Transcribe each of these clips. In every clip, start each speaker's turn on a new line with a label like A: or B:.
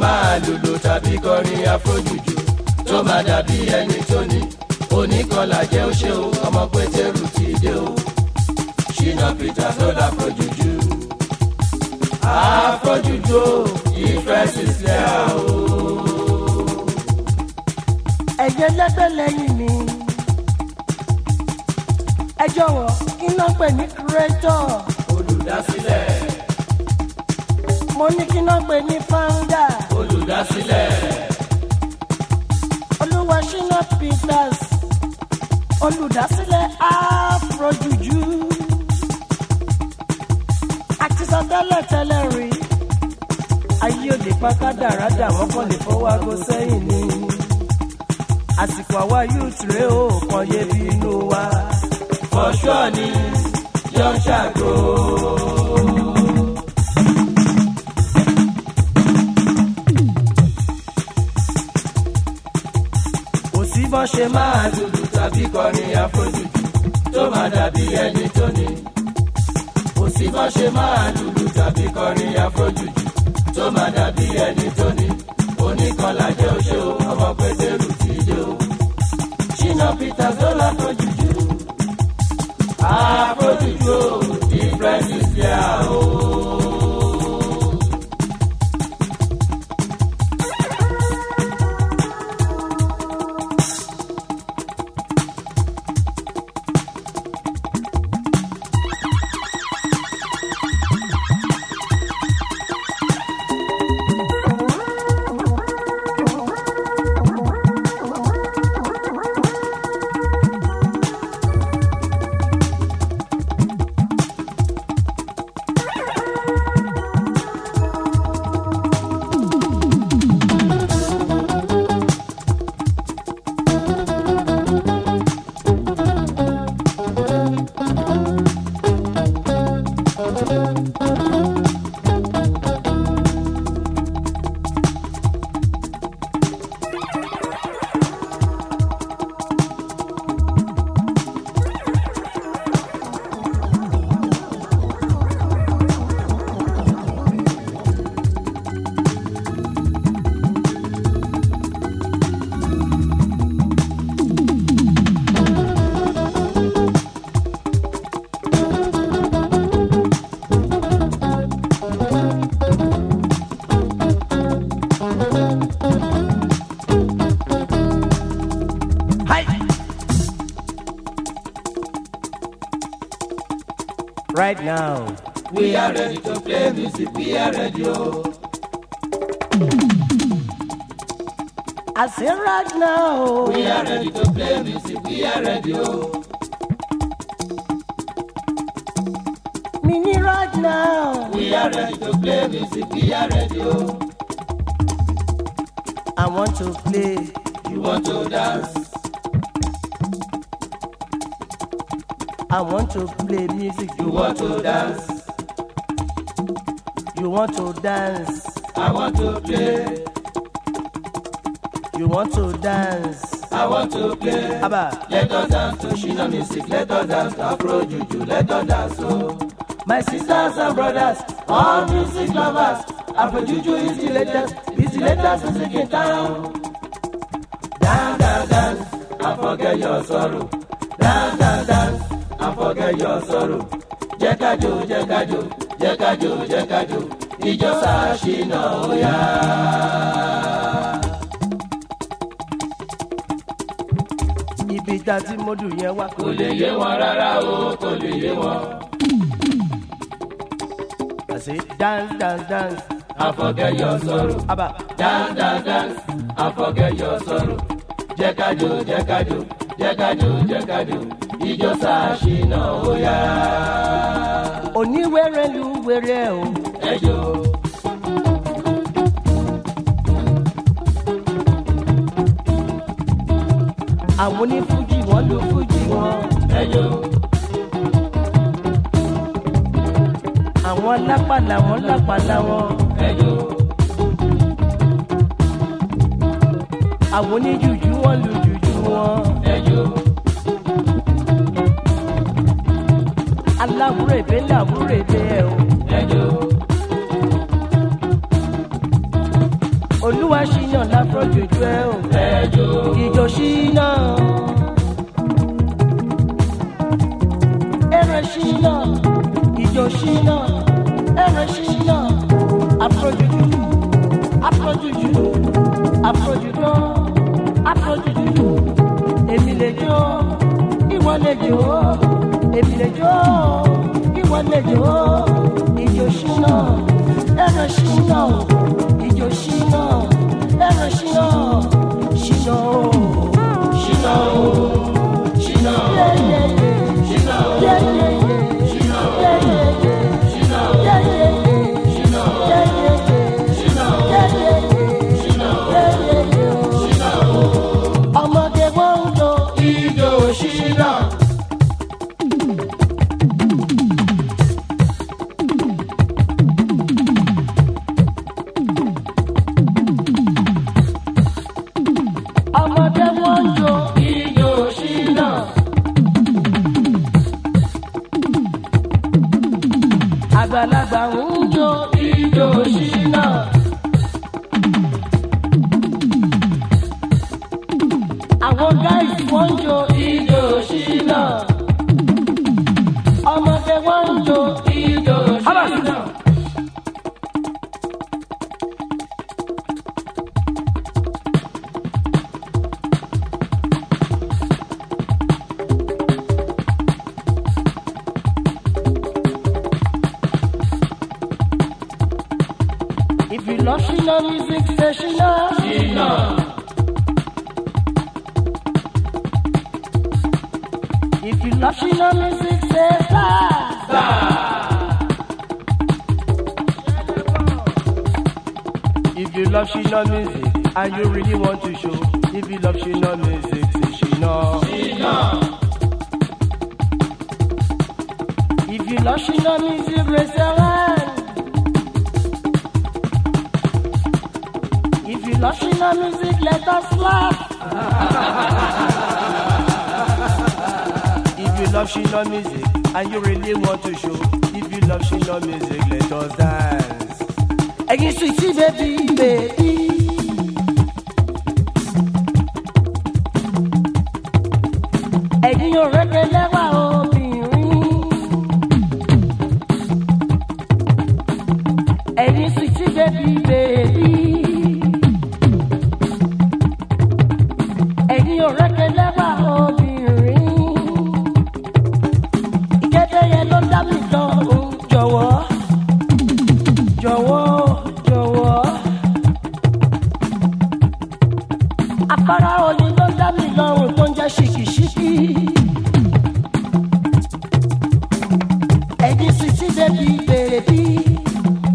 A: máa lùlù tàbí kọrin afrojuju tó máa dàbí ẹni tó ní oníkọlà jẹ́ ó ṣe o ọmọ pétérù ti dé o ṣìnà peter ló láfrojuju afrojuju o ìfẹ́ sísẹ́ o. ẹ̀jẹ̀ lẹ́gbẹ́ lẹ́yìn mi ẹ jọ̀wọ́ kí n náà pè ní creator. olùdásílẹ̀. mo ní kí n náà pè ní founder dá sílẹ̀. olúwa ṣínà peters olùdásílẹ̀ afrojuju àti sọ tẹ́lẹ̀ tẹ́lẹ̀ rí ayé òde pátá dáradà wọ́n kàn lè fọwọ́ aago sẹ́yìn ni àsìkò àwa youth rèé ó kàn yé bí inú wa. for sure ni yọ̀ọ́ ṣàgó. sí bọ́n ṣe máa dùdù tàbí kọrin àfojúdù tó máa dàbí ẹni tó ní. kò sí bọ́n ṣe máa dùdù tàbí kọrin àfojúdù tó máa dàbí ẹni tó ní. oníkanlá jẹ́ ọmọ pétérù ti dé o. ṣínà peter zola fojú jù. o difference is there. We are ready to play music, we are ready. I say right now. We are ready to play music, we are ready. Oh. Mini right now. We are ready to play music, we are ready. I want to play. You want to dance. I want to play music. You want to dance. You want to dance? I want to play. You want to dance? I want to play. Abba. Let us dance to oh, Shina music. Let us dance to Afro Juju. Let us dance to. Oh. My sisters and brothers, all music lovers. Afro Juju is the latest. Is the latest music in town. Dance, dance, dance, and forget your sorrow. Dance, dance, dance, and forget your sorrow. Jẹ́ ká jó, jẹ́ jẹ́ ká jó sàṣìnà ó ibi ìta tí mọ́dù yẹn wà. kò lè yé wọn rárá o kò lè yé wọn. àṣé dance dance dance. and forget your sorrow. Abba. Dance dance dance and forget your sorrow. jẹ́ ká jó jẹ́ ká jó jẹ́ ká jó jẹ́ ká sàṣìnà ó oníwèrè lu wèrè o. ẹjọ́. àwọn onífújì wọn ló fújì wọn. ẹjọ́. àwọn lápàlà wọn lápàlà wọn. ẹjọ́. àwọn oníjùjú wọn lu jùjú wọn. ẹjọ́. aláwúrèbé làwúrèbé ẹ o. olúwa ṣìyàn láfọ́ jòjú ẹ o. ìjọ ṣìyàn. ẹran ṣìyàn ìjọ ṣìyàn ẹran ṣìyàn àfọ́jújú àfọ́jújú àfọ́jújú àfọ́jújú èmi lè jó ìwọ lè jó èmi lè jó ìwọ lè jó ìjó ṣínà ẹran ṣínà ìjó ṣínà ẹran ṣínà ṣínà ṣínà. àgbàlagbà ń jó ijó ṣínà. àwọn gáàsì wọ́n ń jó ijó ṣínà. If you love Sheila music, say Sheila. Sheila. If you love Sheila music, say Star. Star. If you love Sheila music and you really want to show, if you love Sheila music, say Sheila. Sheila. If you love Sheila music, say Latina music, let us laugh. if you love Shina music and you really want to show, if you love Shina music, let us dance. Again, sweetie baby, baby. Ẹ̀yin ò rẹ́gbẹ́ lẹ́wà obìnrin. Ẹ̀yin sweetie baby, baby.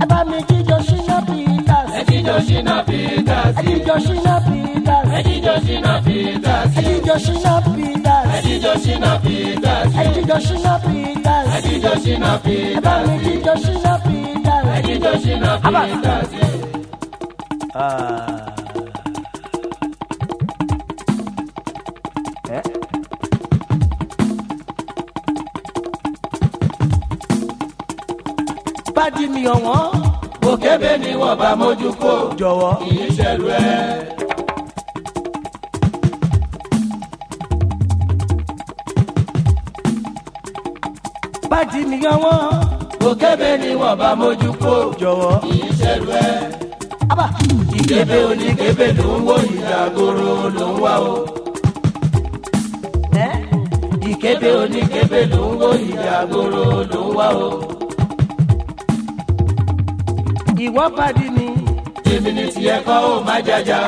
A: ẹ bá mi jíjọ ṣínà peters. ẹ jíjọ ṣínà peters. ẹ jíjọ ṣínà peters. ẹ jíjọ ṣínà peters. ẹ jíjọ ṣínà peters. ẹ jíjọ ṣínà peters. ẹ jíjọ ṣínà peters. ẹ jíjọ mi jíjọ ṣínà peters. ẹ jíjọ ṣínà peters. Ah. bá di mi ọ̀wọ́n òkébé ni wọ́n bá mójú kó jọ̀wọ́ kì í ṣẹlú ẹ. bájì nìyẹn wọn. òkébé ni wọ́n bá mójú kó jọ̀wọ́ kì í ṣẹlú ẹ. ìkébé oníkébé ló ń wò ìdàgòrò ló ń wá o ìkébé oníkébé ló ń wò ìdàgòrò ló ń wá o ìwọ pàdé mi. èmi ni tiẹ̀ kọ́ ó má jàjà.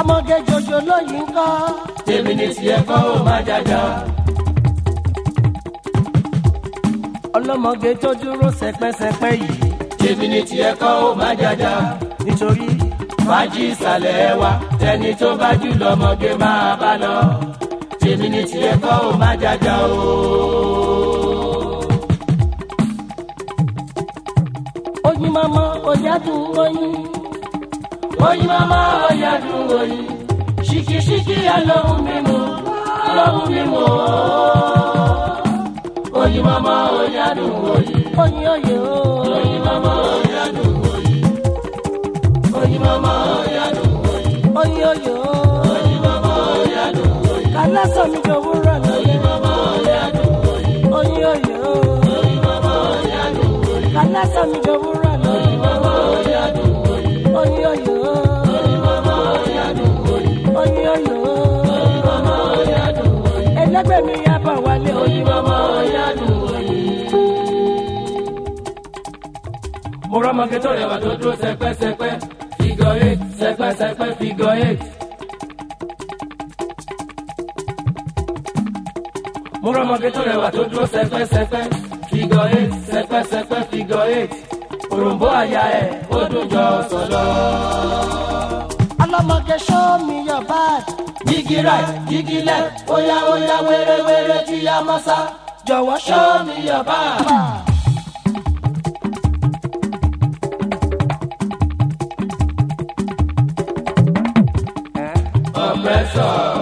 A: ọmọge jòjò lóyìn kọ́. èmi ni tiẹ̀ kọ́ ó má jàjà. ọlọ́mọge tó dúró sẹpẹsẹpẹ yìí. èmi ni tiẹ̀ kọ́ ó má jàjà. nítorí. fàájì ìsàlẹ̀ wa tẹni tó bá jù lọ́mọge máa bá lọ. èmi ni tiẹ̀ kọ́ ó má jàjà o. oyin mama ọjà dùn oyin oyin mama ọjà dùn shiki ṣìkìṣìkì alóhùn mímu alóhùn mímu oyin mama ọjà dùn oyin oyin oyin o oyin mama ọjà dùn oyin oyin mama ọjà dùn oyin oyin oyin o oyin mama ọjà dùn oyin kálásán mi jọ̀wọ́ rà lọ. Nasa mi jowura mo rọ́mọge tó rẹwà tó dúró sẹpẹ́sẹpẹ́ figure eight sẹpẹ́sẹpẹ́ figure eight. mo rọ́mọge tó rẹwà tó dúró sẹpẹ́sẹpẹ́ figure eight sẹpẹ́sẹpẹ́ figure eight òrùnbó àyà ẹ̀ ó dùn jọ sọ̀lọ́. ọlọ́mọge show me your bag. gígí right gígí left Oya oya, wéréwéré tí a masa, sá. jọ̀wọ́ show me your bag. ọmọ ẹ sọ̀rọ̀.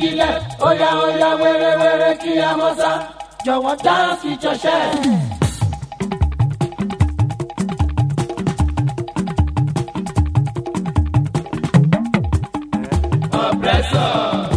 A: gílẹ̀ ó yá ó yá kí a mọ̀ sá jọ̀wọ́ dáńsì jọ̀ṣẹ́. Oppressor.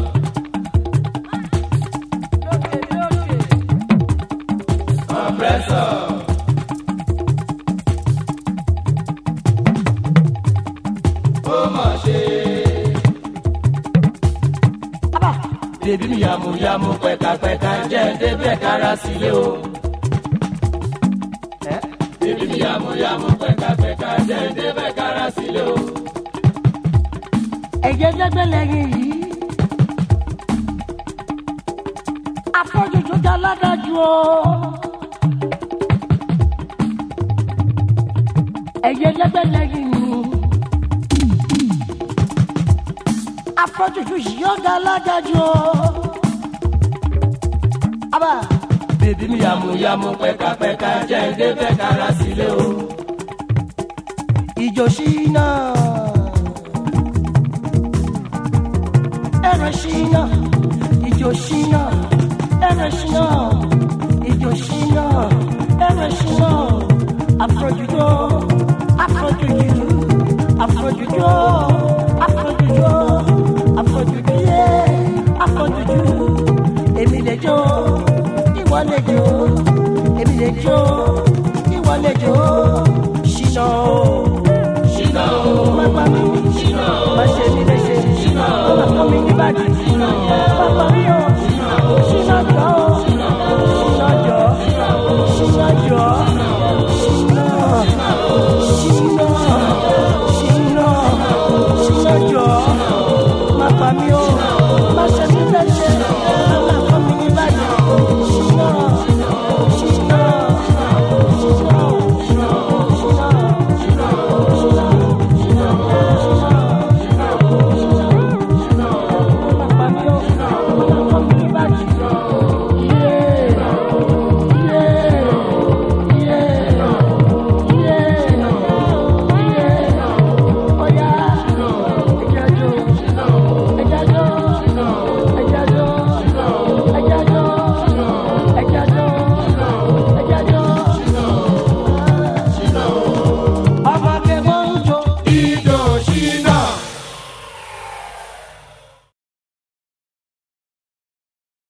A: sílé o. Ebi mi yàmúyàmú pẹ̀kapẹ̀ka jẹ́ndé bẹ́ẹ̀ kára sílé o. Ẹ̀jẹ̀ gbẹ́gbẹ́ lẹ́yìn yìí. Afọ́jú tó dá ládájú o. Ẹ̀jẹ̀ gbẹ́gbẹ́ lẹ́yìn mi. Afọ́jú tó yọ̀ọ́ ládájú o. Aba. Ibi bí mi yàmùyàmù pẹ́kapẹ́ka jẹ́ ìdé pẹ́kara sílé o. ìjọ ṣínà ẹ̀rọ ṣínà ìjọ ṣínà ẹ̀rọ ṣínà ìjọ ṣínà ẹ̀rọ ṣínà àfọ̀jùjọ àfọ̀jùjù àfọ̀jùjọ àfọ̀jùjọ àfọ̀jùjù yẹ èmi lè ìwọ lè jó èmi lè jó ìwọ lè jó ṣìnà o ṣìnà o má pa mí ṣìnà o má ṣe mi lè ṣe ṣìnà o má pa níbàdí ṣìnà o má pa o.